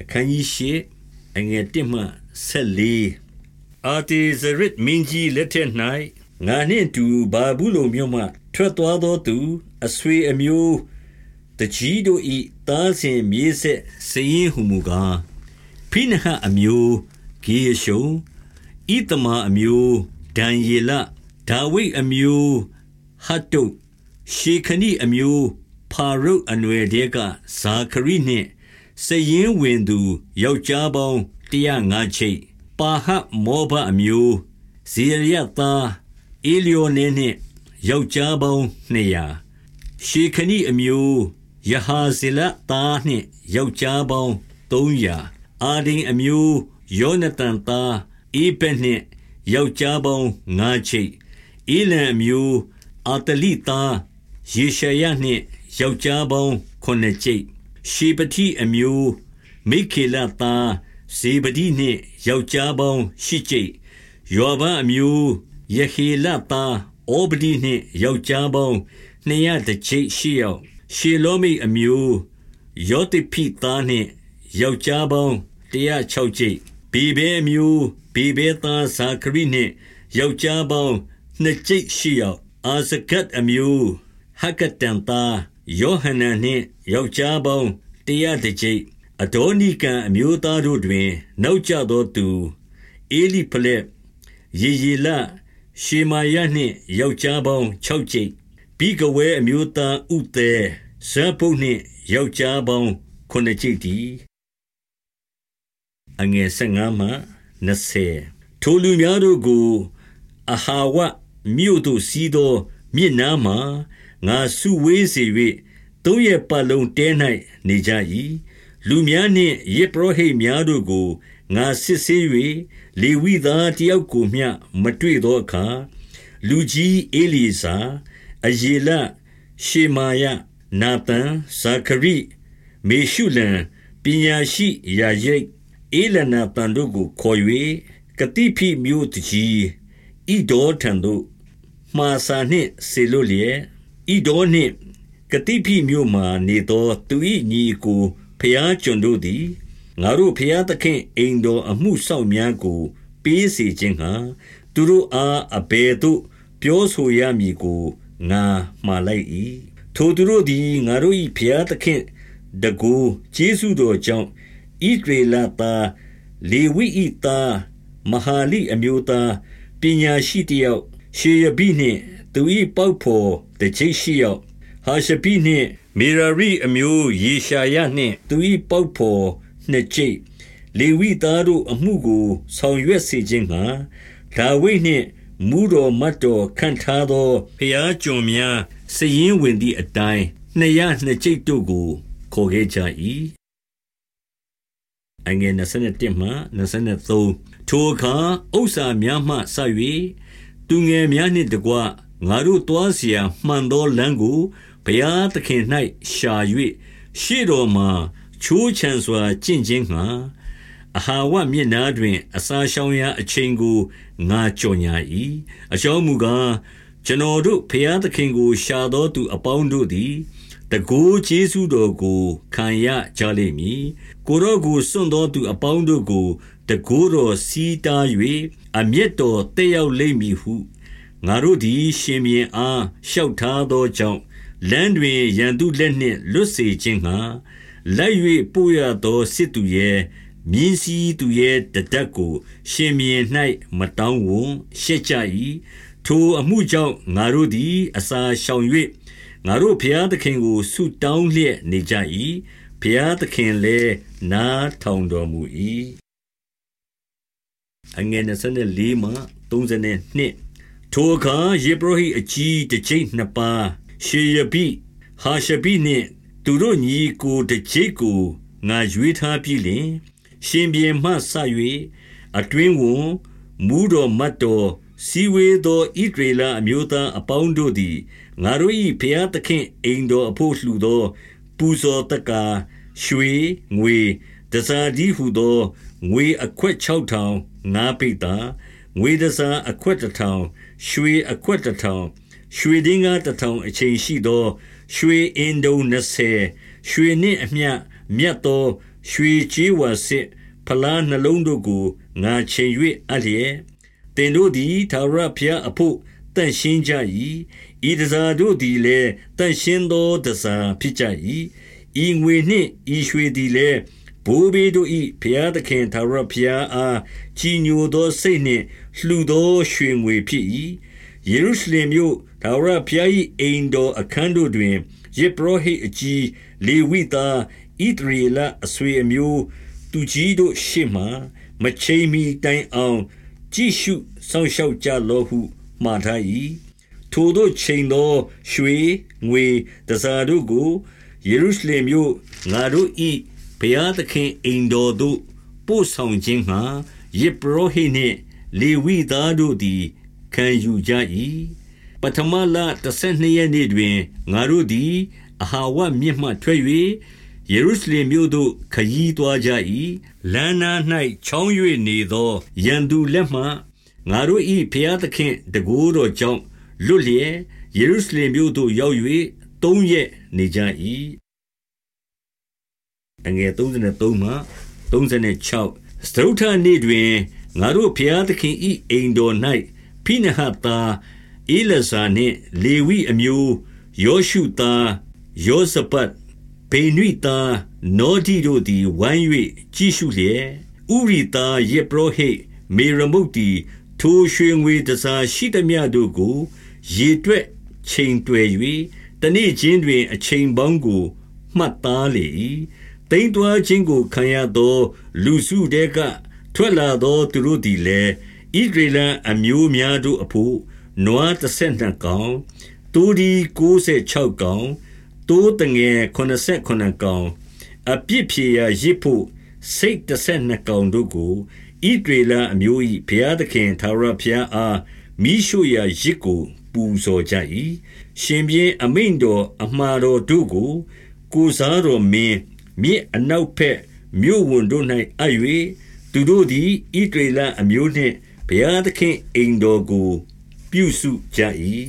အခန်းကြီးရှိအငယ်1မှ14အာတေဇရစ်မင်းကြီးလက်ထက်၌ငါနှင့်တူဘာဘူးလုံမြို့မှထွက်သွားသောသူအဆွေအမျိုးတကြီးတို့ဤတားစဉ်မြေးဆက်စရင်ဟုမူကားဖိနဟအမျိုးဂေယရှုံဣတမအမျိုးဒံယေလဒါဝိအမျိုးဟတ်တုရှေခနိအမျိုးဖာရုတ်အနွယ်တဲကဇာခရိနှင့် စရင်ဝင်သူယောက်ျားပေါင်း105ချိတ်ပါဟမောဘအမျိုးဇေရယသားအေလျောနေနှင့်ယောက်ျားပေါင်း200ရှေခနိအမျိုးယဟာဇေလသားနှင့်ယောက်ျားပေါင်း300အာဒိန်အမျိုးယောနသန်သားအေပက်နှင့်ယောက်ျားပေါင်း9ချိတ်အေလံအမျိုးအာတလိသားယေရှယနှင့်ယောက်ျားပေါင်း9ချိတ် ရှေပတိအမျိုး မိခေလသားဇေဗဒိနှင့် ယောက်ျားပေါင်း8ချိတ်ယောဘအမျိုးယေဟေလသားဩဗဒိနှင့် ယောက်ျားပေါင်း200ချိတ်ရှိယောက်ရှေလောမိအမျိုးယောတိဖိသားနှင့် ယောက်ျားပေါင်း106ကျိတ်ဘေဘဲမျိုးဘေဘဲသားဇာခရိနှင့် ယောက်ျားပေါင်း2ကျိတ်ရှိယောက်အာဇဂတ်အမျိုးဟကတန်သားယောဟနန်နှင့်ယောက်ျားပေါင်း 100ကျိတ်အဒေါနိကံအမျိုးသားတို့တွင် နောက်ကျသောသူအေလိဖလက် ယေယေလ ရှေမာယနှင့် ယောက်ျားပေါင်း6ကျိတ်ဘိကဝဲအမျိုးသား ဥသဲ ဇာပုနှင့် ယောက်ျားပေါင်း9ကျိတ်တည်းအငယ်15မှ20ထိုလူများတို့ကို အဟာဝမြို့သို့စီးသော မြစ်နားမှငါစုဝေးစေ၍ သုံးရက်ပတ်လုံးတဲ၌နေကြ၏လူများနှင့်ယေပရောဟိတ်များတို့ကိုငါစစ်ဆေး၍လေဝိသားတယောက်ကိုမျှမတွေ့သောအခါလူကြီးအေလီဇာအယေလရှေမာယနာသန်ဇာခရိမေရှုလံပညာရှိယာရိတ်အေလနာတန်တို့ကိုခေါ်၍ကတိဖိမြို့တကြီးဣဒေါထံသို့မှာစာနှင့်ဆေလွလျက်ဣဒေါနှင့် ကတိဖိမြို့မှနေသောသူ၏ညီကိုဖျားကျွန်တို့သည်ငါတို့ဖျားသခင်အိမ်တော်အမှုဆောင်များကို ပေးစေခြင်းဟာသူတို့အားအဘယ်သို့ပြောဆိုရမည်ကိုငါမှားလိုက်၏ထိုသူတို့သည်ငါတို့၏ဘုရားသခင့်တကူကျေးဇူးတော်ကြောင့်ဣဒရေလသားလေဝိဤသားမဟာလိအမျိုးသားပညာရှိတယောက်ရှေယဘိနှင့်သူ၏ပေါက်ဖော်တကြိတ်ရှိယောက် ဟာရှပိနှင့်မေရာရိအမျိုးယေရှာယနှင့်သူ၏ပေါက်ဖော်နှစ်ကြိတ်လေဝိသားတို့အမှုကို ဆောင်ရွက်စေခြင်းငှာဒါဝိနှင့်မူတော်မတ်တော်ခံထားသောဖျားကျွန်များစည်ရင်ဝင်သည့်အတိုင်းနှစ်ရနှစ်ကျိတ်တို့ကို ခေါ်ခဲ့ကြ၏အငယ်27မှ23ထိုအခါဥစ္စာများမှဆ၍သူငယ်များနှင့်တကွငါတို့တွားเสียမှန်သောလမ်းကို ဘုရားသခင်၌ရှာ၍ရှေ့တော်မှာချိုးချံစွာကျင့်ခြင်းငှာအဟာဝမျက်နာတွင် အစာရှောင်ရာအချိန်ကိုငါကြော်ညာ၏အကြောင်းမူကားကျွန်တော်တို့ဖျားသခင်ကို ရှာသောသူအပေါင်းတို့သည်တကိုးကျေးဇူးတော်ကိုခံရကြလိမ့်မည်ကိုရောကိုစွန့်သောသူအပေါင်းတို့ကိုတကိုးတော်စီးတား၍အမျက်တော်တက်ရောက်လိမ့်မည်ဟုငါတို့သည် ရှင်မြင်းအားလျှောက်ထားသောကြောင့် လမ်းတွင်ရန်သူလက်နှင့်လွတ်စေခြင်းငှာလိုက်၍ပို့ရသောစစ်သူရဲ့မြင်းစည်းသူရဲ့တဒတ်ကို ရှင်မြင်း၌မတောင်းဝန်ရှက်ကြ၏ထိုအမှုကြောင့်ငါတို့သည် အစာရှောင်၍ငါတို့ဘုရားသခင်ကိုဆုတောင်းလျက်နေကြ၏ဘုရားသခင်လည်းနားထောင်တော်မူ၏အငယ်24မှ32ထိုအခါယေဘရဟိအကြီးတစ်ကျိပ်နှစ်ပါး ရှေယဘိဟာရှဘိနှင့် သူတို့ညီကိုတစ်ကျိပ်ကိုငါရွေးထားပြီလင်ရှင်ပြေမှဆ၍အတွင်းဝန်မူတော်မတ်တော်စီဝေသောဣဒရေလအမျိုးသားအပေါင်းတို့သည်ငါတို့၏ဖျားသခင်အိမ်တော်အဖို့လှူသော ပူဇော်တကာရွှေငွေတစားဒီဟုသောငွေအခွက်6000ငါပိတာငွေတစားအခွက်1000ရွှေအခွက်1000 ရွှေဒင်းကား1000အချိန်ရှိသော ရွှေအင်ဒုံ20ရွှေနှင့်အမျှမြတ်သော ရွှေချေးဝါစစ်ဖလားနှလုံးတို့ကိုငါချိန်၍အလျက်တင်တို့သည်သာရဖျားအဖို့တန့်ရှင်းကြ၏ဤတစားတို့သည်လည်းတန့်ရှင်းသောတစားဖြစ်ကြ၏ဤငွေနှင့်ဤရွှေသည်လည်းဘိုးဘေးတို့၏ဖျားသခင်သာရဖျားအားကြီးညိုသောစိတ်နှင့်လှူသောရွှေငွေဖြစ်၏ ယေရုရှလင်မြို့သာရဖျား၏အိမ်တော်အခန်းတို့တွင်ယေဘရဟိအကြီးလေဝိသားဣသရေလအဆွေအမျိုးသူကြီးတို့ရှေ့မှမချိန်မီတိုင်အောင်ကြည့်ရှုစောင့်ရှောက်ကြလောဟုမှားထား၏ထိုတို့ချိန်သောရွှေငွေတစားတို့ကိုယေရုရှလင်မြို့ငါတို့၏ဘုရားသခင်အိမ်တော်သို့ပို့ဆောင်ခြင်းမှာယေဘရဟိနှင့်လေဝိသားတို့သည် ခံယူကြ၏ပထမလ12ရက်နေ့တွင်ငါတို့သည် အဟာဝမြင့်မှထွက်၍ယေရုရှလင်မြို့သို့ခရီးသွားကြ၏လမ်းနား၌ချောင်း၍နေသောရန်သူလက်မှငါတို့၏ဖျားသခင်တကိုးတော်ကြောင့်လွတ်လျက်ယေရုရှလင်မြို့သို့ရောက်၍သုံးရက်နေကြ၏အငယ်33မှ36စတုထနေ့တွင်ငါတို့ဖျားသခင်၏အိမ်တော်၌ ဖိနဟတ်သားအေလဇာနှင့် လေဝိအမျိုးယောရှုသားယောဇပတ်ဗေနွိသားနောဒီတို့သည်ဝိုင်း၍ကြည့်ရှုလျက်ဥရိသားယေဘရဟိမေရမုတ်တီထိုရွှေငွေတစားရှိသမျှတို့ကို ရေတွက်ချိန်တွယ်၍တနေ့ချင်းတွင် အချိန်ပေါင်းကိုမှတ်သားလေ၏တိမ်တွားခြင်းကိုခံရသော လူစုတဲကထွက်လာသောသူတို့သည်လည်း ဣဒရေလအမျိုးများတို့အဖို့နွား32ကောင်တိုးဒီ96ကောင်တိုးတငယ်89ကောင်အပြစ်ဖြေရာရစ်ဖို့စိတ်32ကောင်တို့ကိုဣဒေလအမျိုး၏ဘုရားသခင်သာရဘုရားအားမိရှုရာရစ်ကိုပူဇော်ကြ၏ရှင်ပြင်းအမိန်တော်အမှားတော်တို့ကို ကိုစားတော်မင်းမြစ်အနောက်ဖက်မြို့ဝန်တို့၌အပ်၍သူတို့သည်ဣဒေလအမျိုးနှင့် ဘုရားသခင်အိမ်တော်ကို ပြုစုကြ၏